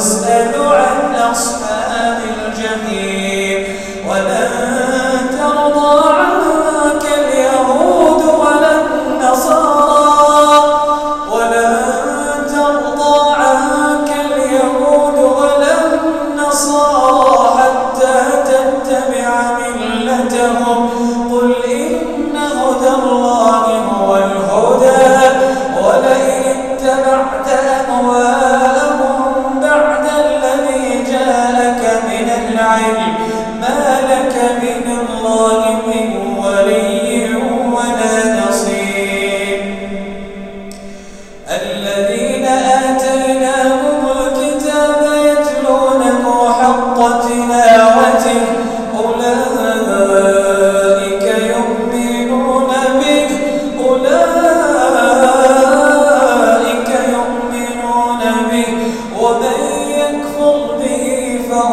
واسأل عن أصحاب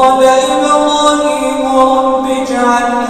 قال إبراهيم رب اجعل